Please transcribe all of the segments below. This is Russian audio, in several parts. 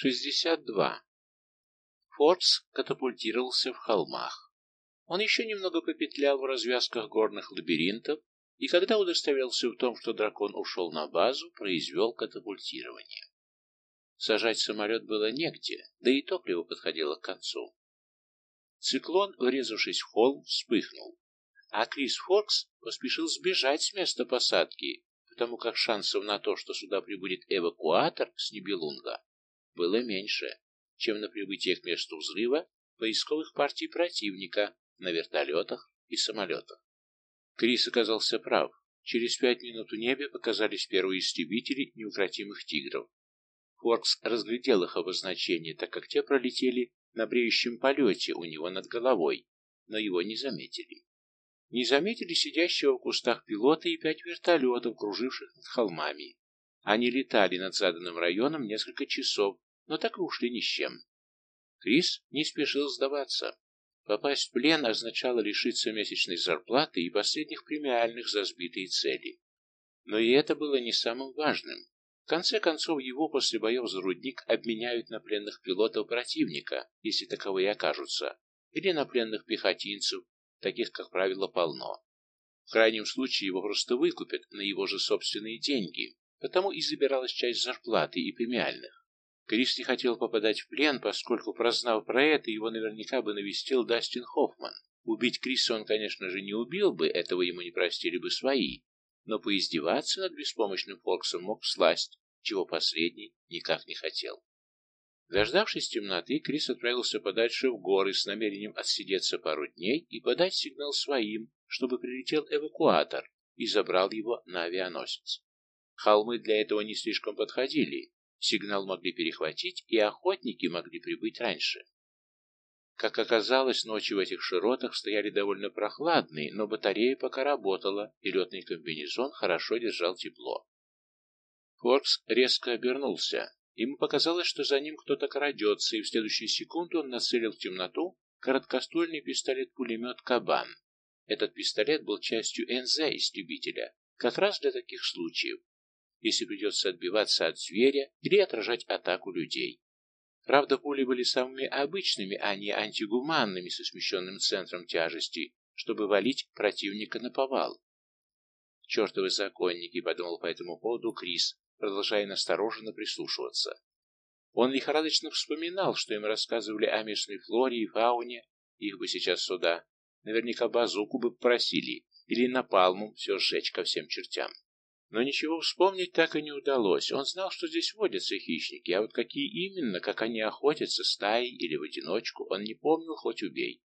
62. Фордс катапультировался в холмах. Он еще немного попетлял в развязках горных лабиринтов, и когда удостоверился в том, что дракон ушел на базу, произвел катапультирование. Сажать самолет было негде, да и топливо подходило к концу. Циклон, врезавшись в холм, вспыхнул, а Крис Форкс поспешил сбежать с места посадки, потому как шансов на то, что сюда прибудет эвакуатор с Нибелунга, было меньше, чем на прибытие к месту взрыва поисковых партий противника на вертолетах и самолетах. Крис оказался прав. Через пять минут в небе показались первые истребители неукротимых тигров. Форкс разглядел их обозначение, так как те пролетели на бреющем полете у него над головой, но его не заметили. Не заметили сидящего в кустах пилота и пять вертолетов, круживших над холмами. Они летали над заданным районом несколько часов, но так и ушли ни с чем. Крис не спешил сдаваться. Попасть в плен означало лишиться месячной зарплаты и последних премиальных за сбитые цели. Но и это было не самым важным. В конце концов, его после боев за рудник обменяют на пленных пилотов противника, если таковые окажутся, или на пленных пехотинцев, таких, как правило, полно. В крайнем случае его просто выкупят на его же собственные деньги, потому и забиралась часть зарплаты и премиальных. Крис не хотел попадать в плен, поскольку, прознав про это, его наверняка бы навестил Дастин Хоффман. Убить Криса он, конечно же, не убил бы, этого ему не простили бы свои, но поиздеваться над беспомощным Фоксом мог сласть, чего последний никак не хотел. Дождавшись темноты, Крис отправился подальше в горы с намерением отсидеться пару дней и подать сигнал своим, чтобы прилетел эвакуатор и забрал его на авианосец. Холмы для этого не слишком подходили, Сигнал могли перехватить, и охотники могли прибыть раньше. Как оказалось, ночи в этих широтах стояли довольно прохладные, но батарея пока работала, и летный комбинезон хорошо держал тепло. Форкс резко обернулся. Ему показалось, что за ним кто-то крадется, и в следующую секунду он нацелил в темноту короткоствольный пистолет-пулемет «Кабан». Этот пистолет был частью НЗ-истребителя, как раз для таких случаев если придется отбиваться от зверя или отражать атаку людей. Правда, пули были самыми обычными, а не антигуманными со смещенным центром тяжести, чтобы валить противника на повал. «Чертовы законники!» — подумал по этому поводу Крис, продолжая настороженно прислушиваться. Он лихорадочно вспоминал, что им рассказывали о местной флоре и фауне, их бы сейчас сюда. Наверняка базуку бы попросили, или напалмом все сжечь ко всем чертям. Но ничего вспомнить так и не удалось. Он знал, что здесь водятся хищники, а вот какие именно, как они охотятся, стаей или в одиночку, он не помнил, хоть убей.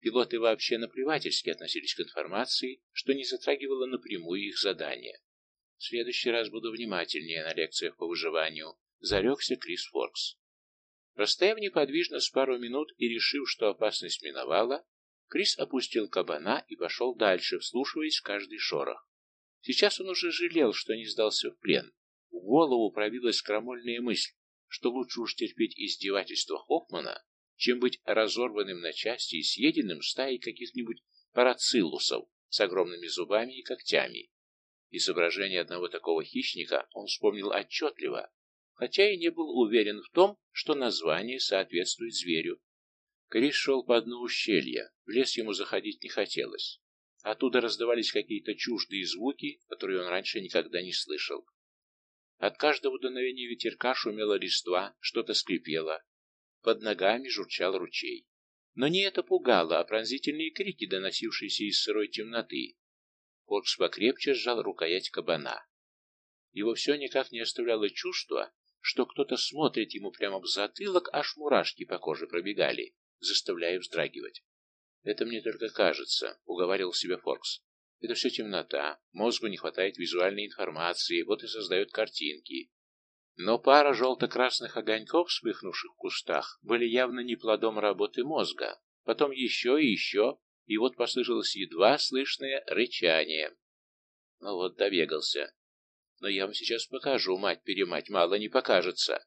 Пилоты вообще наплевательски относились к информации, что не затрагивало напрямую их задание. В следующий раз буду внимательнее на лекциях по выживанию, зарекся Крис Форкс. Простояв неподвижно с пару минут и решив, что опасность миновала, Крис опустил кабана и пошел дальше, вслушиваясь в каждый шорох. Сейчас он уже жалел, что не сдался в плен. В голову пробилась крамольная мысль, что лучше уж терпеть издевательства Хоффмана, чем быть разорванным на части и съеденным стаей каких-нибудь парациллусов с огромными зубами и когтями. Изображение одного такого хищника он вспомнил отчетливо, хотя и не был уверен в том, что название соответствует зверю. Крис шел по дну ущелья, в лес ему заходить не хотелось. Оттуда раздавались какие-то чуждые звуки, которые он раньше никогда не слышал. От каждого дуновения ветерка шумела листва, что-то скрипело. Под ногами журчал ручей. Но не это пугало, а пронзительные крики, доносившиеся из сырой темноты. Фокс покрепче сжал рукоять кабана. Его все никак не оставляло чувство, что кто-то смотрит ему прямо в затылок, аж мурашки по коже пробегали, заставляя вздрагивать. «Это мне только кажется», — уговаривал себя Форкс. «Это все темнота, мозгу не хватает визуальной информации, вот и создает картинки». Но пара желто-красных огоньков, вспыхнувших в кустах, были явно не плодом работы мозга. Потом еще и еще, и вот послышалось едва слышное рычание. Ну вот, добегался. Но я вам сейчас покажу, мать-перемать, мало не покажется.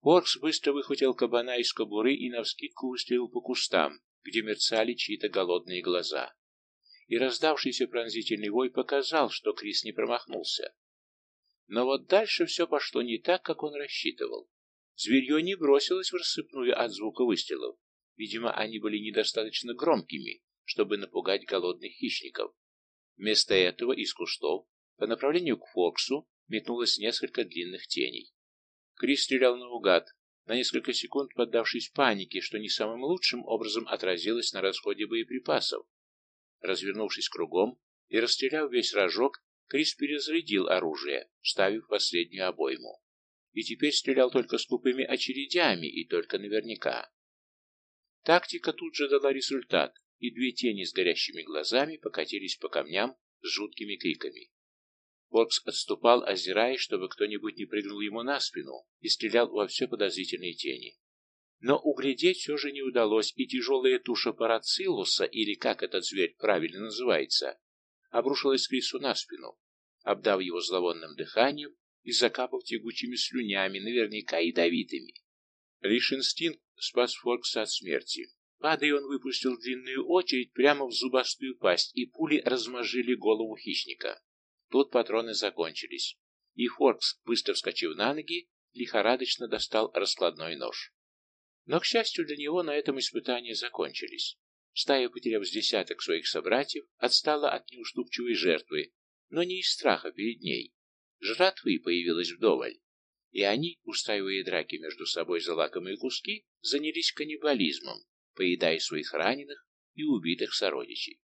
Форкс быстро выхватил кабана из кобуры и навскидку выстрелил по кустам, где мерцали чьи-то голодные глаза. И раздавшийся пронзительный вой показал, что Крис не промахнулся. Но вот дальше все пошло не так, как он рассчитывал. Зверье не бросилось в рассыпную от звука выстрелов. Видимо, они были недостаточно громкими, чтобы напугать голодных хищников. Вместо этого из кустов по направлению к Фоксу метнулось несколько длинных теней. Крис стрелял наугад, на несколько секунд поддавшись панике, что не самым лучшим образом отразилось на расходе боеприпасов. Развернувшись кругом и расстреляв весь рожок, Крис перезарядил оружие, вставив последнюю обойму. И теперь стрелял только скупыми очередями и только наверняка. Тактика тут же дала результат, и две тени с горящими глазами покатились по камням с жуткими криками. Фокс отступал, озираясь, чтобы кто-нибудь не прыгнул ему на спину, и стрелял во все подозрительные тени. Но углядеть все же не удалось, и тяжелая туша парацилуса, или как этот зверь правильно называется, обрушилась Крису на спину, обдав его зловонным дыханием и закапав тягучими слюнями, наверняка ядовитыми. Лишь инстинкт спас Форкса от смерти. Падая, он выпустил длинную очередь прямо в зубастую пасть, и пули размозжили голову хищника. Тут патроны закончились, и Форкс, быстро вскочив на ноги, лихорадочно достал раскладной нож. Но, к счастью для него, на этом испытания закончились. Стая, потеряв с десяток своих собратьев, отстала от неуступчивой жертвы, но не из страха перед ней. Жратвы появилась вдоволь, и они, устраивая драки между собой за лакомые куски, занялись каннибализмом, поедая своих раненых и убитых сородичей.